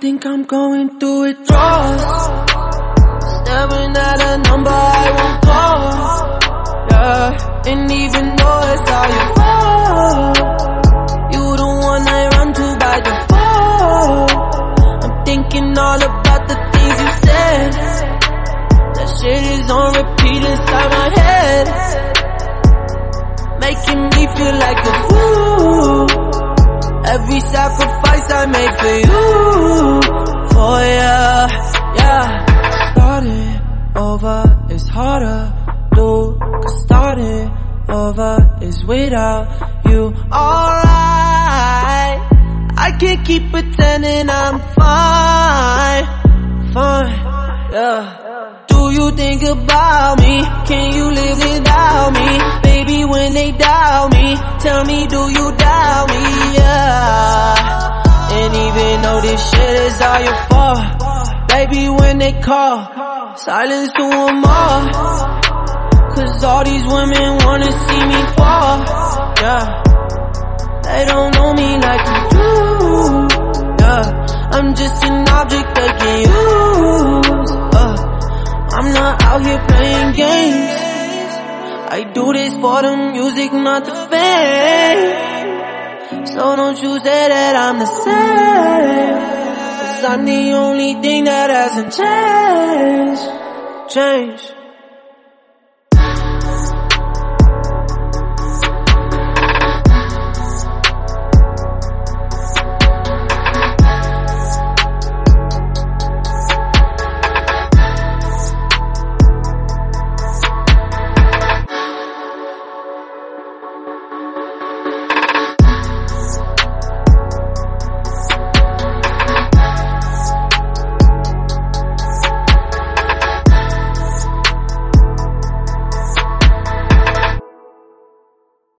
think I'm going through withdrawals. Staring at a number I won't call. Yeah, and even though it's all your fault, you the one I run to by default. I'm thinking all about the things you said. That shit is on repeat inside my head, making me feel like a fool. Every sacrifice I made for you, harder, do. Cause starting over is without you. Alright, I can't keep pretending I'm fine, fine, yeah. Do you think about me? Can you live without me? Baby, when they doubt me, tell me, do you doubt me? Yeah. And even though this shit is all your fault, baby, when they call, silence to them all. Cause all these women wanna see me fall. Yeah. They don't know me like you do. Yeah. I'm just an object they can use. Uh. I'm not out here playing games. I do this for the music, not the fame. So don't you say that I'm the same. Cause I'm the only thing that hasn't changed. Changed.